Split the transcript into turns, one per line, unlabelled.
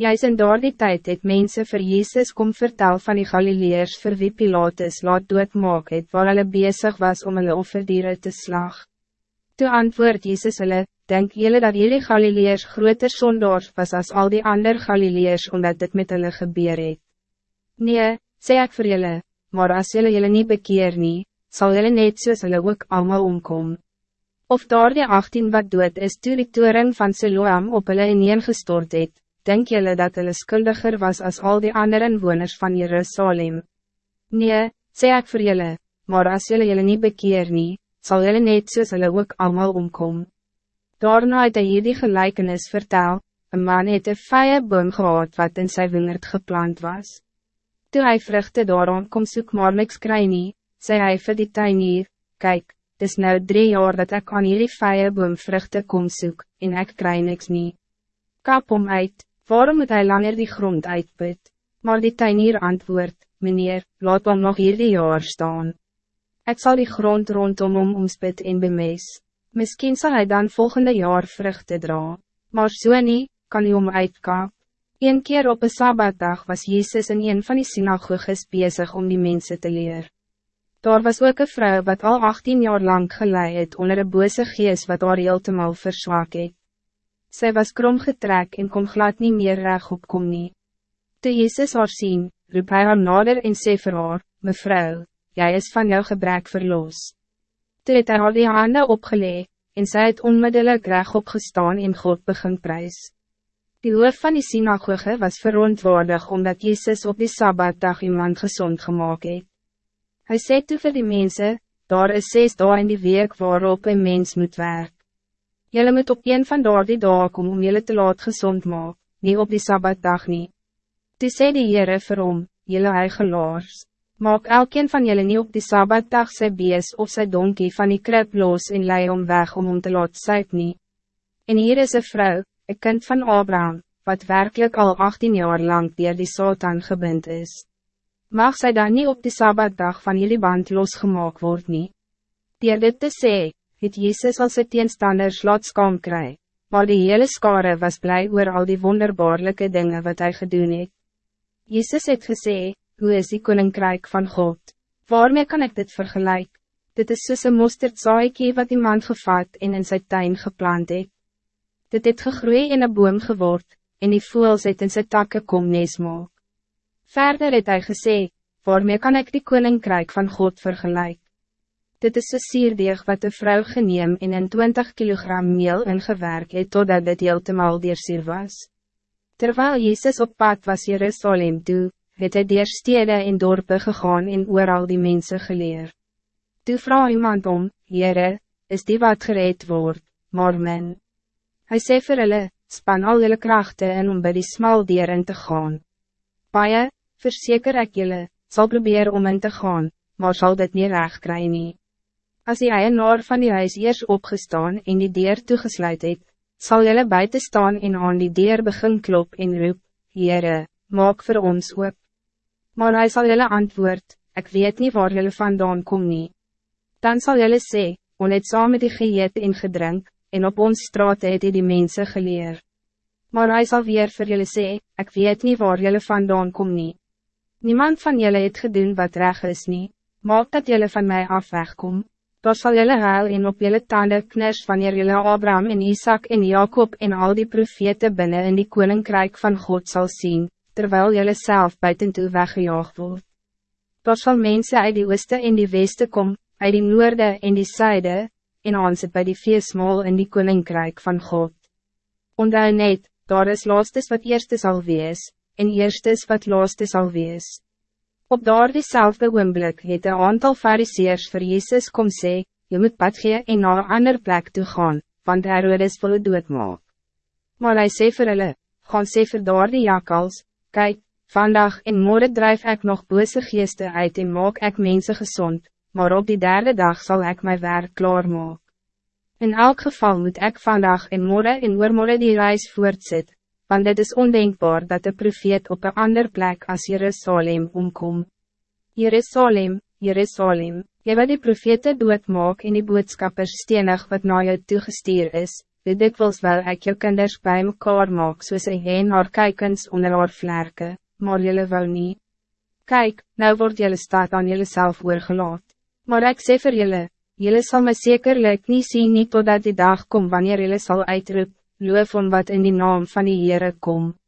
Juist in daardie tijd het mense vir Jezus kom vertel van die Galileërs vir wie Pilatus laat doodmaak het waar hulle bezig was om hulle offerdiere te slag. Toe antwoord Jezus hulle, denk jullie dat jullie Galileërs groter zondaars was als al die ander Galileërs omdat dit met hulle gebeur het? Nee, sê ek vir julle, maar as julle julle nie bekeer nie, sal julle net soos hulle ook allemaal omkom. Of daar die 18 wat dood is toe die toering van Siloam op hulle ineengestort het, denk jullie dat hulle skuldiger was als al die andere inwoners van Jerusalem? Nee, sê ek vir julle, maar as julle julle nie bekeer nie, sal julle net soos hulle ook allemaal omkom. Daarna het hy hierdie gelijkenis vertel, een man het een vije boom gehad wat in sy wingerd geplant was. Toe hy vruchte daarom kom soek maar niks kry nie, sê hy vir die tuinier, kyk, dis nou drie jaar dat ik aan hierdie vije boom vruchte kom soek, en ik kry niks nie. Kap om uit, waarom moet hij langer die grond uitput? Maar die tuinier antwoord, meneer, laat hom nog hierdie jaar staan. Ik zal die grond rondom hom omspit en bemes. Misschien zal hij dan volgende jaar vruchten dra. Maar so nie, kan hij om uitkap. Een keer op een sabbatdag was Jezus in een van die synagoges bezig om die mensen te leren. Daar was ook een vrouw wat al 18 jaar lang geleid onder een bose geest wat haar heeltemal verswak het. Sy was krom getrek en kon glad niet meer reg opkom nie. Toe Jezus haar sien, roep hy haar nader en sê vir haar, Mevrou, jy is van jou gebrek verloos. Toe het hy haar die hande opgeleg, en sy het onmiddellijk reg opgestaan en God begin prijs. Die hoof van die synagoge was verontwaardig omdat Jezus op die Sabbatdag iemand gezond gemaakt het. Hij zei toe vir die mense, daar is zes dagen in die week waarop een mens moet werk. Jullie moet op een van daar die dagen kom om jullie te laat gezond maak, niet op die Sabbatdag niet. Toe sê die Heere vir hom, jylle eigelaars, maak elkeen van jullie niet op die Sabbatdag sy bees of sy donkie van die krip los en lei om weg om om te laat suip nie. En hier is een vrouw, een kind van Abraham, wat werkelijk al 18 jaar lang dier die Satan gebind is mag zij dan niet op de Sabbatdag van jullie band losgemaakt worden? nie. Dier dit te sê, het Jezus als het teenstanders laat skam kry, maar die hele skare was blij oor al die wonderbaarlijke dingen wat hij gedoen het. Jezus het gesê, hoe is die koninkrijk van God? Waarmee kan ik dit vergelijken? Dit is soos een mosterdzaaikie wat iemand gevat en in zijn tuin geplant het. Dit het gegroeid in een boom geword, en die voels het in sy takke kom nees maak. Verder het hij gesê, waarmee kan ik die koninkrijk van God vergelijk? Dit is een sierdeeg wat de vrouw geneem in een 20 kilogram meel ingewerk het totdat dit heeltemal deersier was. Terwijl Jezus op pad was Jerusalem toe, het hy deer stede en dorpe gegaan en ooral die mensen geleer. Toe vraag iemand om, Heere, is die wat gereed wordt, maar men. Hy sê vir hulle, span al julle krachten in om by die smal dier in te gaan. Paie, verzeker ik jullie, zal proberen om in te gaan, maar zal dit niet recht krijgen. Nie. Als die eienaar van die huis eerst opgestaan en die deur toegesluit het, zal jullie buiten staan en aan die deur begin klop en roep, Heere, maak voor ons op. Maar hij zal jullie antwoord, ik weet niet waar jullie vandaan kom nie. Dan zal jullie sê, on het saam met die geëet en gedrink, en op ons straat het die mensen geleer. Maar hij zal weer voor jullie sê, ik weet niet waar jullie vandaan kom nie. Niemand van jullie het gedoen wat reg is niet. Maak dat jullie van mij af wegkom. Dan zal jullie huil en op jullie tanden kners wanneer jullie Abraham en Isaac en Jacob en al die profete binnen in die koninkrijk van God zal zien, terwijl jullie zelf buiten toe weggejaagd wordt. Dan zal mensen uit die ooste en die weste kom, uit die noorde en die zuide, en ons het by die feestmaal in die koninkrijk van God. Ondou net, daar is laastes wat eerste zal wees, en eerstes wat laaste sal wees. Op daar diezelfde oomblik het een aantal fariseers vir Jezus kom sê, je moet pad gee en na een ander plek toe gaan, want Herodes wil het doodmaak. Maar hy sê vir hulle, gaan sê vir daar die jakals, kyk, vandag en morgen drijf ik nog bose geeste uit en maak ik mensen gezond, maar op die derde dag zal ik mijn werk klaarmaak. In elk geval moet ik vandaag en morgen en oormorgen die reis voortzetten want het is ondenkbaar dat de profeet op een ander plek als Jerusalem omkom. Jerusalem, Jerusalem, jy wat die profete doodmaak en die boodskappers stenig wat na jou toegestuur is, Dit dikwijls wel ek jou kinders bij mekaar maak soos een hen haar kijkens onder haar vlerke, maar jullie wou nie. Kijk, nou wordt jullie staat aan jullie zelf oorgelaat. Maar ik sê vir jullie, jullie zal me zekerlijk niet zien niet totdat die dag komt wanneer jullie zal uitroep, loof om wat in die naam van die Heere komt.